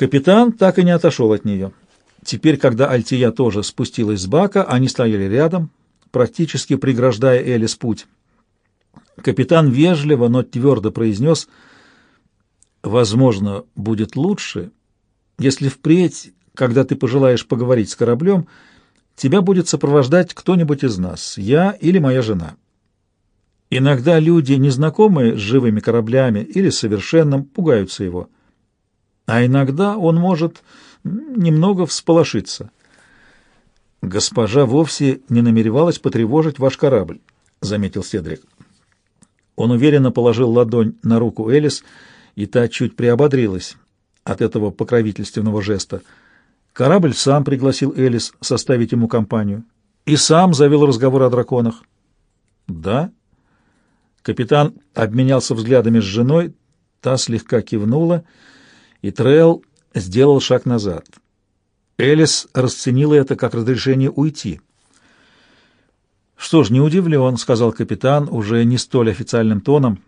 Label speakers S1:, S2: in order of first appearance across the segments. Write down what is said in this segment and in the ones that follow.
S1: Капитан так и не отошел от нее. Теперь, когда Альтия тоже спустилась с бака, они стояли рядом, практически преграждая Элис путь. Капитан вежливо, но твердо произнес, «Возможно, будет лучше, если впредь, когда ты пожелаешь поговорить с кораблем, тебя будет сопровождать кто-нибудь из нас, я или моя жена. Иногда люди, незнакомые с живыми кораблями или совершенным, пугаются его, а иногда он может немного всполошиться». «Госпожа вовсе не намеревалась потревожить ваш корабль», — заметил Седрик. Он уверенно положил ладонь на руку Элис, и та чуть приободрилась от этого покровительственного жеста. Корабль сам пригласил Элис составить ему компанию и сам завел разговор о драконах. «Да?» Капитан обменялся взглядами с женой, та слегка кивнула, Трелл сделал шаг назад. Элис расценила это как разрешение уйти. «Что ж, не удивлен», — сказал капитан уже не столь официальным тоном.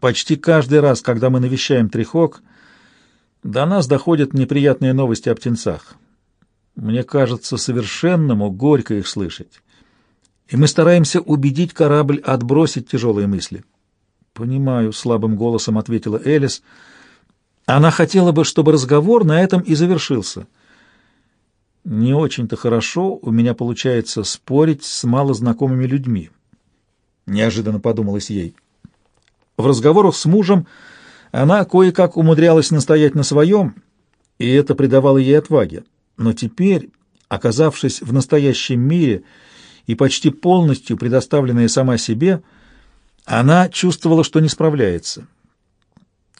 S1: «Почти каждый раз, когда мы навещаем Трихок, до нас доходят неприятные новости о птенцах. Мне кажется совершенному горько их слышать. И мы стараемся убедить корабль отбросить тяжелые мысли». «Понимаю», — слабым голосом ответила Элис, — она хотела бы, чтобы разговор на этом и завершился. Не очень-то хорошо у меня получается спорить с малознакомыми людьми. Неожиданно подумалось ей. В разговорах с мужем она кое-как умудрялась настоять на своем, и это придавало ей отваги. Но теперь, оказавшись в настоящем мире и почти полностью предоставленная сама себе, она чувствовала, что не справляется.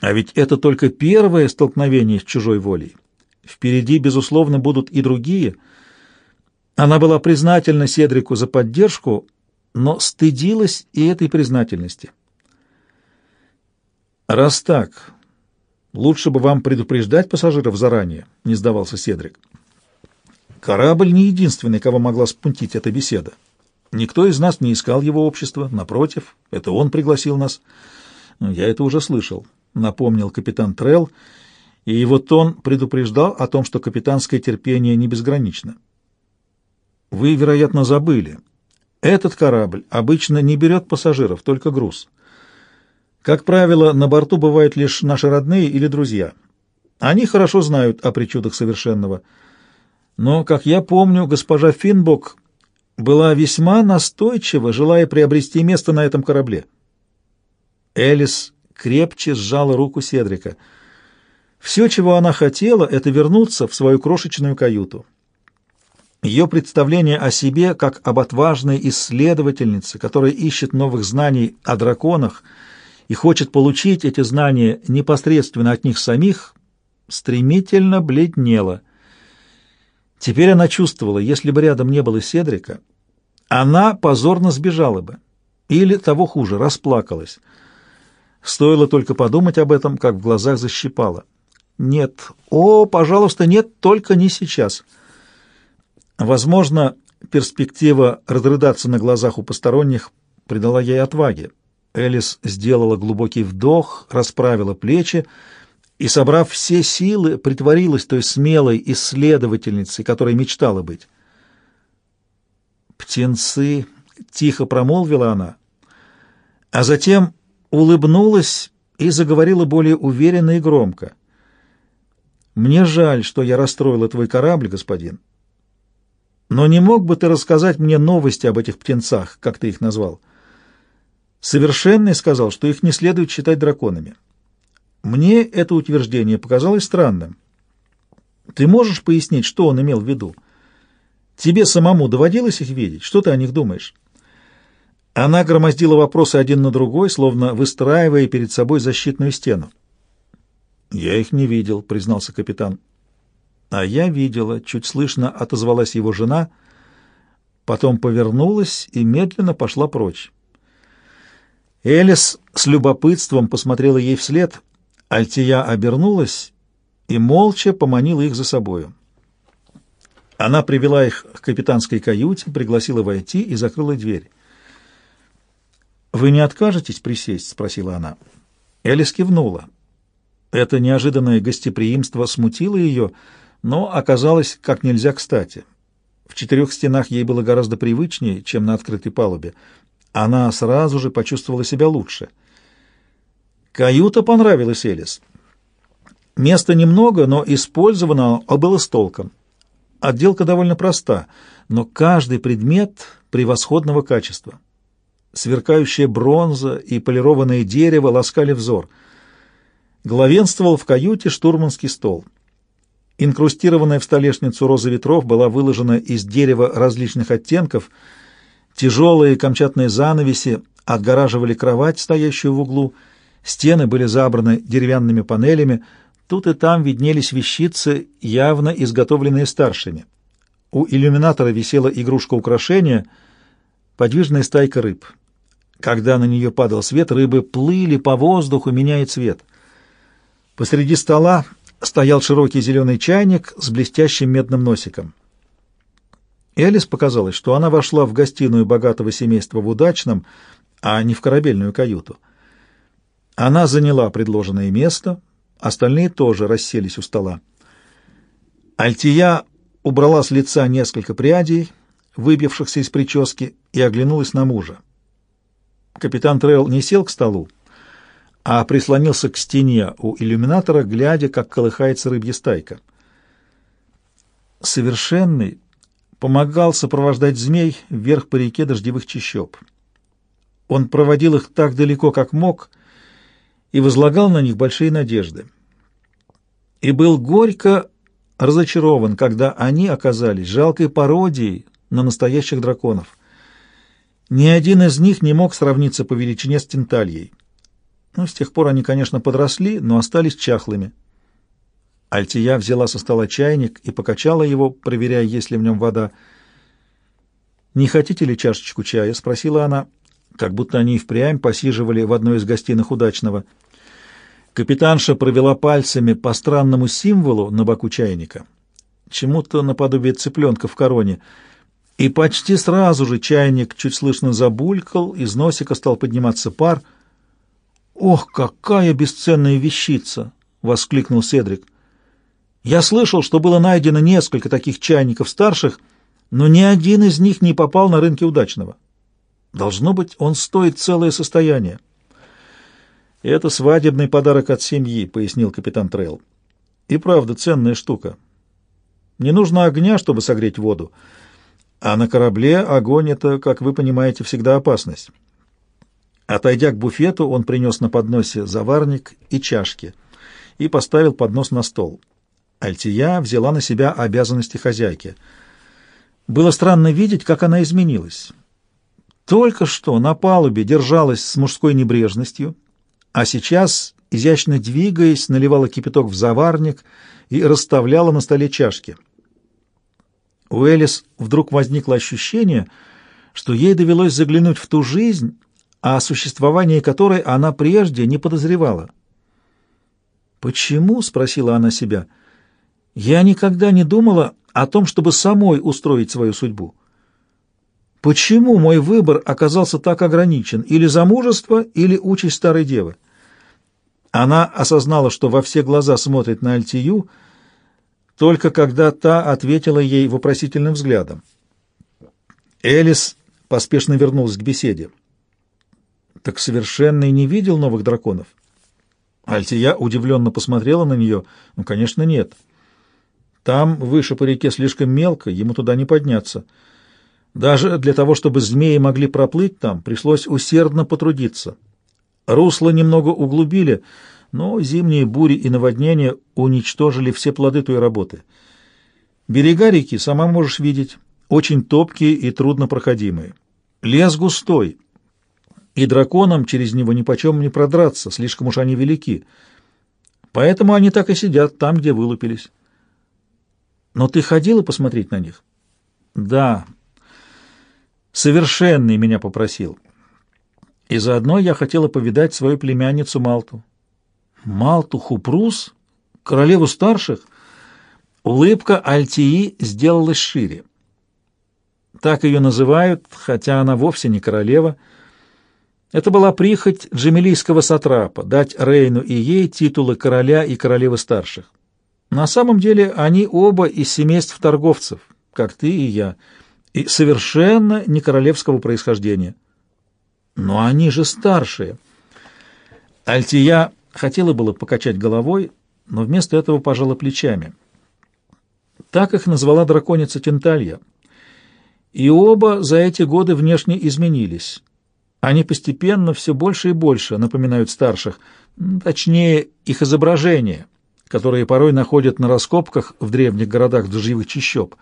S1: А ведь это только первое столкновение с чужой волей. Впереди, безусловно, будут и другие. Она была признательна Седрику за поддержку, но стыдилась и этой признательности. «Раз так, лучше бы вам предупреждать пассажиров заранее», — не сдавался Седрик. Корабль не единственный, кого могла спунтить эта беседа. Никто из нас не искал его общества, напротив, это он пригласил нас. Я это уже слышал. — напомнил капитан Трелл, и его тон предупреждал о том, что капитанское терпение не безгранично. «Вы, вероятно, забыли. Этот корабль обычно не берет пассажиров, только груз. Как правило, на борту бывают лишь наши родные или друзья. Они хорошо знают о причудах совершенного. Но, как я помню, госпожа Финбок была весьма настойчива, желая приобрести место на этом корабле». Элис крепче сжала руку Седрика. Все, чего она хотела, это вернуться в свою крошечную каюту. Ее представление о себе как об отважной исследовательнице, которая ищет новых знаний о драконах и хочет получить эти знания непосредственно от них самих, стремительно бледнело. Теперь она чувствовала, если бы рядом не было Седрика, она позорно сбежала бы, или, того хуже, расплакалась. Стоило только подумать об этом, как в глазах защипало. «Нет, о, пожалуйста, нет, только не сейчас». Возможно, перспектива разрыдаться на глазах у посторонних придала ей отваги. Элис сделала глубокий вдох, расправила плечи и, собрав все силы, притворилась той смелой исследовательницей, которой мечтала быть. «Птенцы!» — тихо промолвила она, а затем улыбнулась и заговорила более уверенно и громко. «Мне жаль, что я расстроила твой корабль, господин. Но не мог бы ты рассказать мне новости об этих птенцах, как ты их назвал? Совершенный сказал, что их не следует считать драконами. Мне это утверждение показалось странным. Ты можешь пояснить, что он имел в виду? Тебе самому доводилось их видеть? Что ты о них думаешь?» Она громоздила вопросы один на другой, словно выстраивая перед собой защитную стену. «Я их не видел», — признался капитан. «А я видела», — чуть слышно отозвалась его жена, потом повернулась и медленно пошла прочь. Элис с любопытством посмотрела ей вслед, Альтия обернулась и молча поманила их за собою. Она привела их к капитанской каюте, пригласила войти и закрыла дверь. «Вы не откажетесь присесть?» — спросила она. Элис кивнула. Это неожиданное гостеприимство смутило ее, но оказалось как нельзя кстати. В четырех стенах ей было гораздо привычнее, чем на открытой палубе. Она сразу же почувствовала себя лучше. Каюта понравилась Элис. Места немного, но использовано было с толком. Отделка довольно проста, но каждый предмет превосходного качества. Сверкающая бронза и полированное дерево ласкали взор. Главенствовал в каюте штурманский стол. Инкрустированная в столешницу роза ветров была выложена из дерева различных оттенков. Тяжелые камчатные занавеси отгораживали кровать, стоящую в углу. Стены были забраны деревянными панелями, Тут и там виднелись вещицы, явно изготовленные старшими. У иллюминатора висела игрушка украшения — подвижная стайка рыб. Когда на нее падал свет, рыбы плыли по воздуху, меняя цвет. Посреди стола стоял широкий зеленый чайник с блестящим медным носиком. Элис показалось, что она вошла в гостиную богатого семейства в удачном, а не в корабельную каюту. Она заняла предложенное место — Остальные тоже расселись у стола. Альтия убрала с лица несколько прядей, выбившихся из прически, и оглянулась на мужа. Капитан Трелл не сел к столу, а прислонился к стене у иллюминатора, глядя, как колыхается рыбья стайка. Совершенный помогал сопровождать змей вверх по реке дождевых чащоб. Он проводил их так далеко, как мог, и возлагал на них большие надежды. И был горько разочарован, когда они оказались жалкой пародией на настоящих драконов. Ни один из них не мог сравниться по величине с Тентальей. Ну, с тех пор они, конечно, подросли, но остались чахлыми. Альтия взяла со стола чайник и покачала его, проверяя, есть ли в нем вода. «Не хотите ли чашечку чая?» — спросила она, как будто они и впрямь посиживали в одной из гостиных удачного — Капитанша провела пальцами по странному символу на боку чайника, чему-то наподобие цыпленка в короне, и почти сразу же чайник чуть слышно забулькал, из носика стал подниматься пар. «Ох, какая бесценная вещица!» — воскликнул Седрик. «Я слышал, что было найдено несколько таких чайников старших, но ни один из них не попал на рынке удачного. Должно быть, он стоит целое состояние». «Это свадебный подарок от семьи», — пояснил капитан Трейл. «И правда, ценная штука. Не нужно огня, чтобы согреть воду, а на корабле огонь — это, как вы понимаете, всегда опасность». Отойдя к буфету, он принес на подносе заварник и чашки и поставил поднос на стол. Альтия взяла на себя обязанности хозяйки. Было странно видеть, как она изменилась. Только что на палубе держалась с мужской небрежностью — а сейчас, изящно двигаясь, наливала кипяток в заварник и расставляла на столе чашки. У Элис вдруг возникло ощущение, что ей довелось заглянуть в ту жизнь, о существовании которой она прежде не подозревала. «Почему?» — спросила она себя. «Я никогда не думала о том, чтобы самой устроить свою судьбу. Почему мой выбор оказался так ограничен? Или замужество, или участь старой девы? Она осознала, что во все глаза смотрит на Альтию, только когда та ответила ей вопросительным взглядом. Элис поспешно вернулась к беседе. «Так совершенно и не видел новых драконов?» Альтия удивленно посмотрела на нее. «Ну, конечно, нет. Там, выше по реке, слишком мелко, ему туда не подняться». Даже для того, чтобы змеи могли проплыть там, пришлось усердно потрудиться. Русло немного углубили, но зимние бури и наводнения уничтожили все плоды той работы. Берега реки, сама можешь видеть, очень топкие и труднопроходимые. Лес густой, и драконам через него ни почем не продраться, слишком уж они велики. Поэтому они так и сидят там, где вылупились. Но ты ходила посмотреть на них? Да, Совершенный меня попросил. И заодно я хотела повидать свою племянницу Малту. Малту Хупрус? Королеву старших? Улыбка Альтии сделалась шире. Так ее называют, хотя она вовсе не королева. Это была прихоть джемилийского сатрапа дать Рейну и ей титулы короля и королевы старших. На самом деле они оба из семейств торговцев, как ты и я, и совершенно не королевского происхождения. Но они же старшие. Альтия хотела было покачать головой, но вместо этого пожала плечами. Так их назвала драконица Тенталья. И оба за эти годы внешне изменились. Они постепенно все больше и больше напоминают старших, точнее, их изображения, которые порой находят на раскопках в древних городах дождевых чащоб.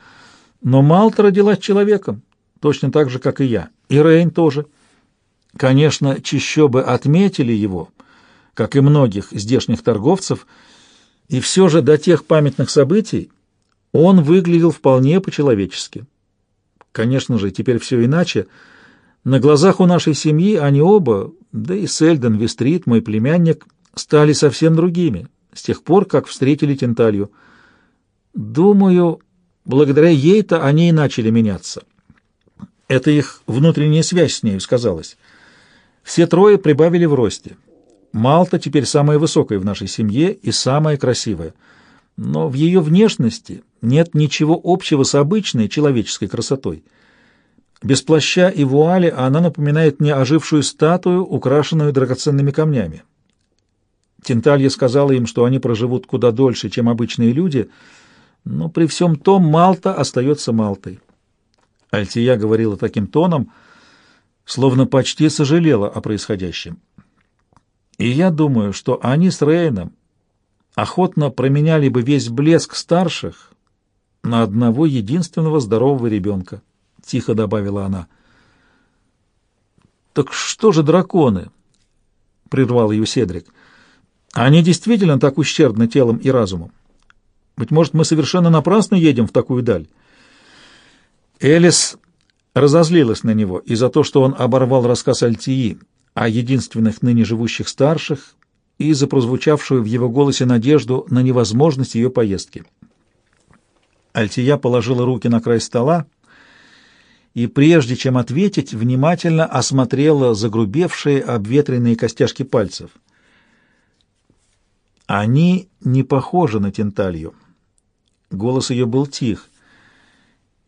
S1: Но Малта родилась человеком, точно так же, как и я, и Рейн тоже. Конечно, чащобы отметили его, как и многих здешних торговцев, и все же до тех памятных событий он выглядел вполне по-человечески. Конечно же, теперь все иначе — на глазах у нашей семьи они оба, да и Сельден Вестрит, мой племянник, стали совсем другими с тех пор, как встретили Тенталью. Думаю, благодаря ей-то они и начали меняться. Это их внутренняя связь с нею сказалась. Все трое прибавили в росте. Малта теперь самая высокая в нашей семье и самая красивая. Но в ее внешности нет ничего общего с обычной человеческой красотой — без плаща и вуали она напоминает мне ожившую статую, украшенную драгоценными камнями. Тенталья сказала им, что они проживут куда дольше, чем обычные люди, но при всем том Малта остается Малтой. Альтия говорила таким тоном, словно почти сожалела о происходящем. И я думаю, что они с Рейном охотно променяли бы весь блеск старших на одного единственного здорового ребенка тихо добавила она. Так что же драконы? прервал ее Седрик. Они действительно так ущербны телом и разумом. Быть может, мы совершенно напрасно едем в такую даль. Элис разозлилась на него и за то, что он оборвал рассказ Альтии о единственных ныне живущих старших и за прозвучавшую в его голосе надежду на невозможность ее поездки. Альтия положила руки на край стола и, прежде чем ответить, внимательно осмотрела загрубевшие обветренные костяшки пальцев. Они не похожи на Тенталью. Голос ее был тих.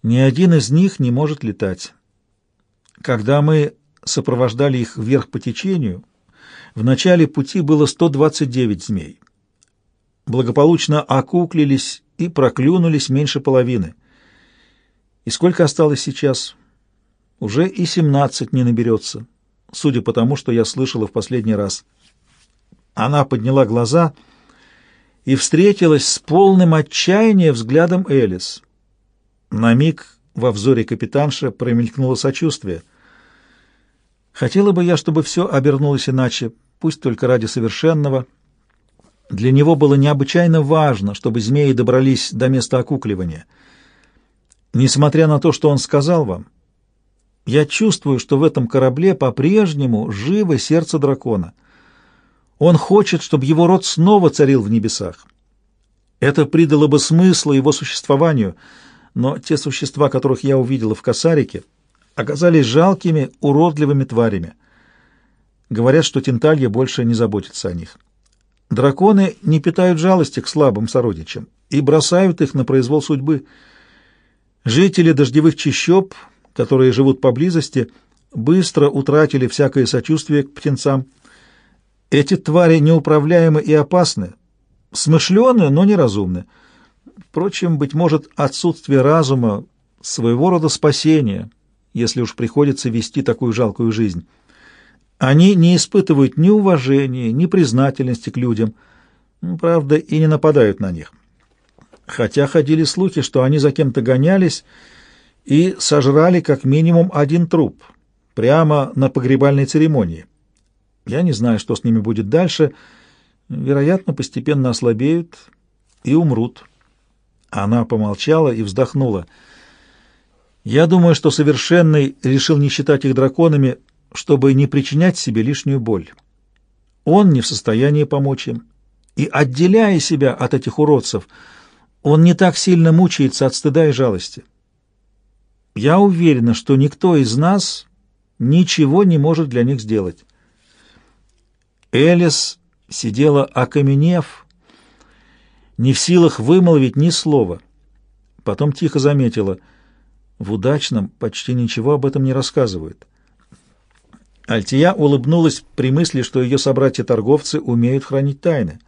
S1: Ни один из них не может летать. Когда мы сопровождали их вверх по течению, в начале пути было 129 змей. Благополучно окуклились и проклюнулись меньше половины. И сколько осталось сейчас? Уже и семнадцать не наберется, судя по тому, что я слышала в последний раз. Она подняла глаза и встретилась с полным отчаянием взглядом Элис. На миг во взоре капитанша промелькнуло сочувствие. Хотела бы я, чтобы все обернулось иначе, пусть только ради совершенного. Для него было необычайно важно, чтобы змеи добрались до места окукливания — Несмотря на то, что он сказал вам, я чувствую, что в этом корабле по-прежнему живо сердце дракона. Он хочет, чтобы его род снова царил в небесах. Это придало бы смысла его существованию, но те существа, которых я увидела в Касарике, оказались жалкими, уродливыми тварями. Говорят, что Тенталья больше не заботится о них. Драконы не питают жалости к слабым сородичам и бросают их на произвол судьбы — Жители дождевых чащоб, которые живут поблизости, быстро утратили всякое сочувствие к птенцам. Эти твари неуправляемы и опасны, смышленые, но неразумны. Впрочем, быть может, отсутствие разума — своего рода спасение, если уж приходится вести такую жалкую жизнь. Они не испытывают ни уважения, ни признательности к людям, правда, и не нападают на них хотя ходили слухи, что они за кем-то гонялись и сожрали как минимум один труп прямо на погребальной церемонии. Я не знаю, что с ними будет дальше. Вероятно, постепенно ослабеют и умрут. Она помолчала и вздохнула. Я думаю, что Совершенный решил не считать их драконами, чтобы не причинять себе лишнюю боль. Он не в состоянии помочь им. И, отделяя себя от этих уродцев, он не так сильно мучается от стыда и жалости. Я уверена, что никто из нас ничего не может для них сделать. Элис сидела окаменев, не в силах вымолвить ни слова. Потом тихо заметила, в удачном почти ничего об этом не рассказывают. Альтия улыбнулась при мысли, что ее собратья-торговцы умеют хранить тайны.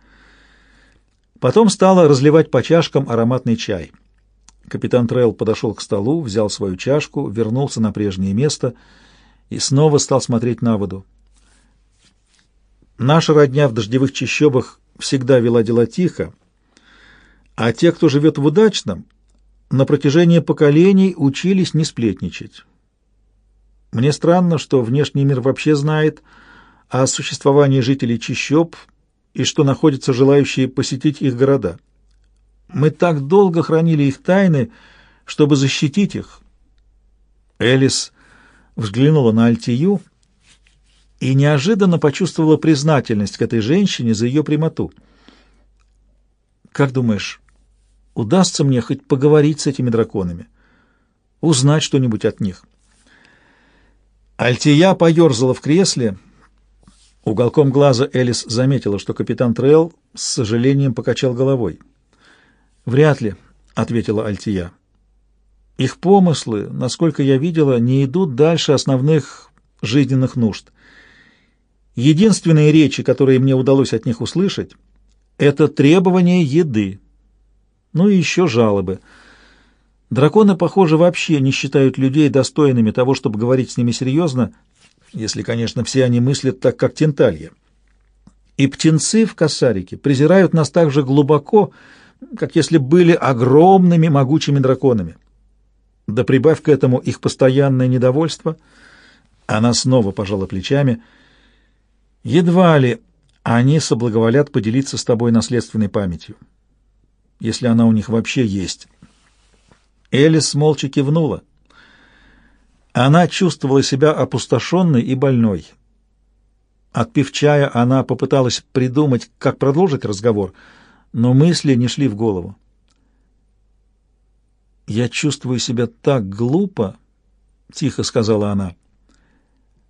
S1: Потом стала разливать по чашкам ароматный чай. Капитан Трелл подошел к столу, взял свою чашку, вернулся на прежнее место и снова стал смотреть на воду. Наша родня в дождевых чащобах всегда вела дела тихо, а те, кто живет в удачном, на протяжении поколений учились не сплетничать. Мне странно, что внешний мир вообще знает о существовании жителей чащоб и что находятся желающие посетить их города. Мы так долго хранили их тайны, чтобы защитить их. Элис взглянула на Альтию и неожиданно почувствовала признательность к этой женщине за ее прямоту. «Как думаешь, удастся мне хоть поговорить с этими драконами, узнать что-нибудь от них?» Альтия поерзала в кресле. Уголком глаза Элис заметила, что капитан Трелл с сожалением покачал головой. «Вряд ли», — ответила Альтия. «Их помыслы, насколько я видела, не идут дальше основных жизненных нужд. Единственные речи, которые мне удалось от них услышать, это требование еды. Ну и еще жалобы». Драконы, похоже, вообще не считают людей достойными того, чтобы говорить с ними серьезно, если, конечно, все они мыслят так, как тенталья. И птенцы в косарике презирают нас так же глубоко, как если были огромными могучими драконами. Да прибавь к этому их постоянное недовольство, она снова пожала плечами. Едва ли они соблаговолят поделиться с тобой наследственной памятью, если она у них вообще есть». Элис молча кивнула. Она чувствовала себя опустошенной и больной. Отпив чая, она попыталась придумать, как продолжить разговор, но мысли не шли в голову. «Я чувствую себя так глупо», — тихо сказала она.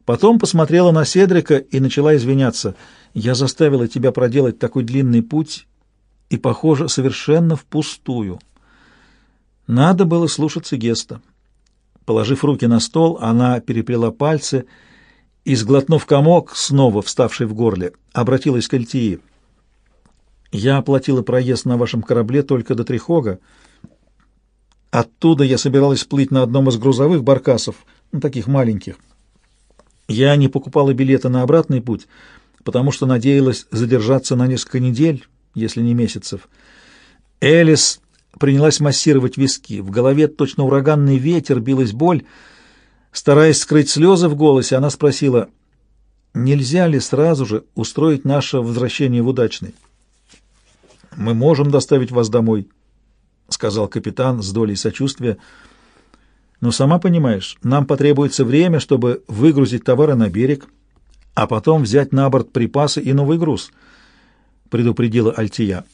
S1: Потом посмотрела на Седрика и начала извиняться. «Я заставила тебя проделать такой длинный путь и, похоже, совершенно впустую». Надо было слушаться Геста. Положив руки на стол, она переплела пальцы и, сглотнув комок, снова вставший в горле, обратилась к Альтии. «Я оплатила проезд на вашем корабле только до Трихога. Оттуда я собиралась плыть на одном из грузовых баркасов, ну, таких маленьких. Я не покупала билеты на обратный путь, потому что надеялась задержаться на несколько недель, если не месяцев. Элис принялась массировать виски. В голове точно ураганный ветер, билась боль. Стараясь скрыть слезы в голосе, она спросила, нельзя ли сразу же устроить наше возвращение в удачный. «Мы можем доставить вас домой», — сказал капитан с долей сочувствия. «Но сама понимаешь, нам потребуется время, чтобы выгрузить товары на берег, а потом взять на борт припасы и новый груз», — предупредила Альтия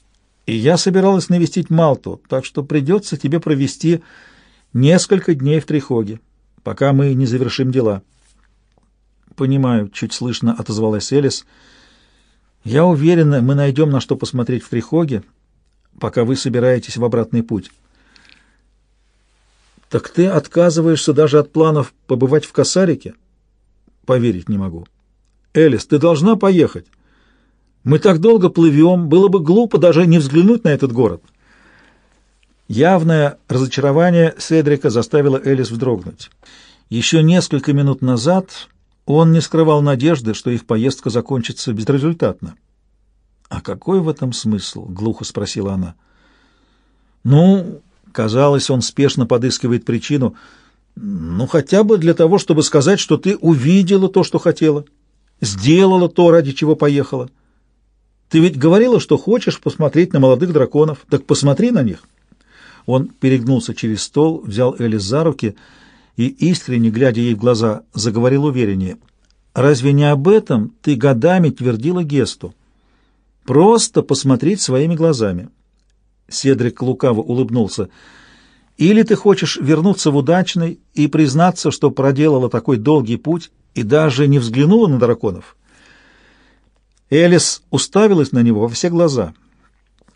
S1: и я собиралась навестить Малту, так что придется тебе провести несколько дней в Трихоге, пока мы не завершим дела». «Понимаю», — чуть слышно отозвалась Элис. «Я уверена, мы найдем на что посмотреть в Трихоге, пока вы собираетесь в обратный путь». «Так ты отказываешься даже от планов побывать в Косарике?» «Поверить не могу». «Элис, ты должна поехать». Мы так долго плывем, было бы глупо даже не взглянуть на этот город. Явное разочарование Седрика заставило Элис вздрогнуть. Еще несколько минут назад он не скрывал надежды, что их поездка закончится безрезультатно. «А какой в этом смысл?» — глухо спросила она. «Ну, казалось, он спешно подыскивает причину. Ну, хотя бы для того, чтобы сказать, что ты увидела то, что хотела, сделала то, ради чего поехала». Ты ведь говорила, что хочешь посмотреть на молодых драконов. Так посмотри на них. Он перегнулся через стол, взял Элис за руки и, искренне глядя ей в глаза, заговорил увереннее. «Разве не об этом ты годами твердила Гесту? Просто посмотреть своими глазами». Седрик лукаво улыбнулся. «Или ты хочешь вернуться в удачный и признаться, что проделала такой долгий путь и даже не взглянула на драконов?» Элис уставилась на него во все глаза.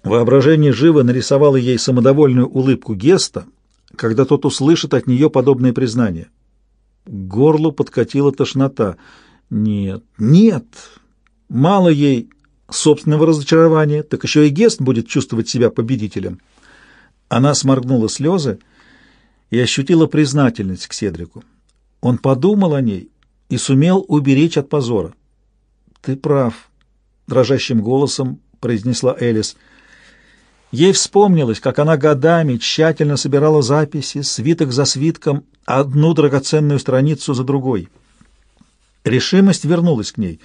S1: Воображение живо нарисовало ей самодовольную улыбку Геста, когда тот услышит от нее подобное признание. К горлу подкатила тошнота. Нет, нет, мало ей собственного разочарования, так еще и Гест будет чувствовать себя победителем. Она сморгнула слезы и ощутила признательность к Седрику. Он подумал о ней и сумел уберечь от позора. «Ты прав», — дрожащим голосом произнесла Элис. Ей вспомнилось, как она годами тщательно собирала записи, свиток за свитком, одну драгоценную страницу за другой. Решимость вернулась к ней.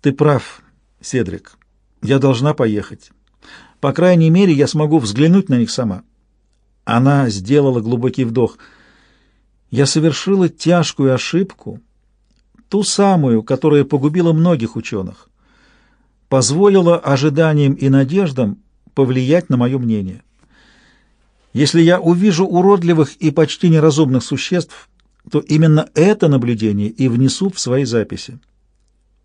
S1: «Ты прав, Седрик. Я должна поехать. По крайней мере, я смогу взглянуть на них сама». Она сделала глубокий вдох. «Я совершила тяжкую ошибку, ту самую, которая погубила многих ученых. Позволила ожиданиям и надеждам повлиять на мое мнение. Если я увижу уродливых и почти неразумных существ, то именно это наблюдение и внесу в свои записи.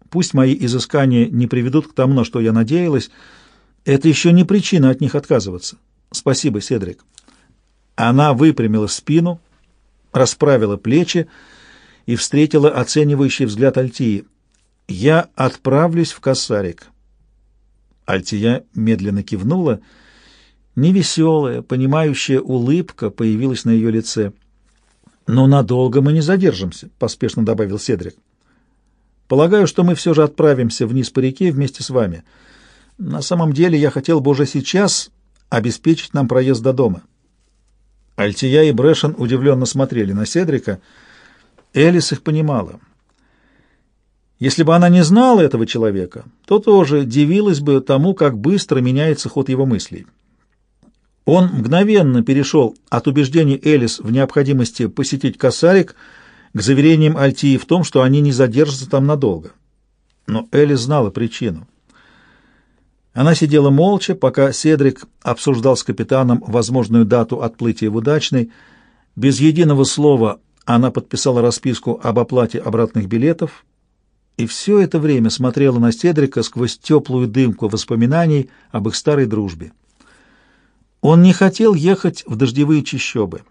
S1: Пусть мои изыскания не приведут к тому, на что я надеялась, это еще не причина от них отказываться. Спасибо, Седрик. Она выпрямила спину, расправила плечи и встретила оценивающий взгляд Альтии. «Я отправлюсь в Кассарик». Альтия медленно кивнула. Невеселая, понимающая улыбка появилась на ее лице. «Но надолго мы не задержимся», — поспешно добавил Седрик. «Полагаю, что мы все же отправимся вниз по реке вместе с вами. На самом деле я хотел бы уже сейчас обеспечить нам проезд до дома». Альтия и Брэшен удивленно смотрели на Седрика. Элис их понимала. Если бы она не знала этого человека, то тоже дивилась бы тому, как быстро меняется ход его мыслей. Он мгновенно перешел от убеждений Элис в необходимости посетить Косарик к заверениям Альтии в том, что они не задержатся там надолго. Но Элис знала причину. Она сидела молча, пока Седрик обсуждал с капитаном возможную дату отплытия в Удачный. Без единого слова она подписала расписку об оплате обратных билетов, и все это время смотрела на Седрика сквозь теплую дымку воспоминаний об их старой дружбе. Он не хотел ехать в дождевые чащобы.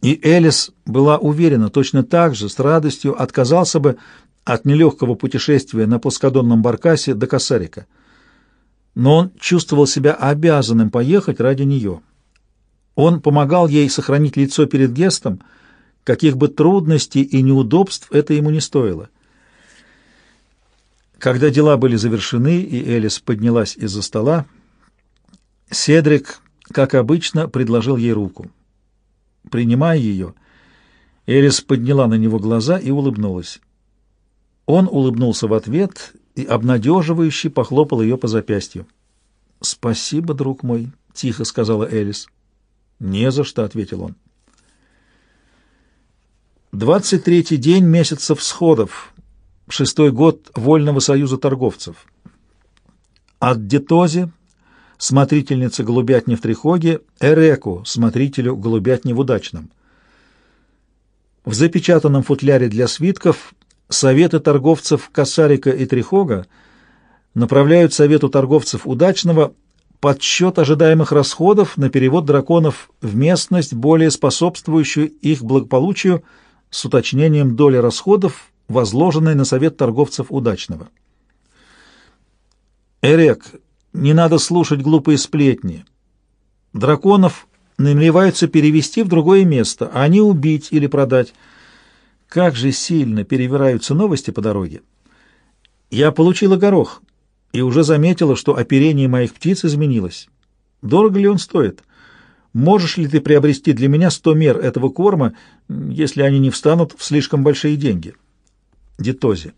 S1: И Элис была уверена, точно так же с радостью отказался бы от нелегкого путешествия на плоскодонном баркасе до Косарика. Но он чувствовал себя обязанным поехать ради нее. Он помогал ей сохранить лицо перед Гестом, каких бы трудностей и неудобств это ему не стоило. Когда дела были завершены, и Элис поднялась из-за стола, Седрик, как обычно, предложил ей руку. Принимая ее, Элис подняла на него глаза и улыбнулась. Он улыбнулся в ответ и обнадеживающе похлопал ее по запястью. «Спасибо, друг мой», — тихо сказала Элис. «Не за что», — ответил он. Двадцать третий день месяца всходов шестой год Вольного союза торговцев. От Детози, смотрительнице голубятни в Трихоге, Эреку, смотрителю голубятни в Удачном. В запечатанном футляре для свитков советы торговцев Касарика и Трихога направляют совету торговцев Удачного подсчет ожидаемых расходов на перевод драконов в местность, более способствующую их благополучию, с уточнением доли расходов возложенной на совет торговцев удачного. Эрек, не надо слушать глупые сплетни. Драконов намереваются перевести в другое место, а не убить или продать. Как же сильно перевираются новости по дороге. Я получила горох и уже заметила, что оперение моих птиц изменилось. Дорого ли он стоит? Можешь ли ты приобрести для меня сто мер этого корма, если они не встанут в слишком большие деньги?» Дитози.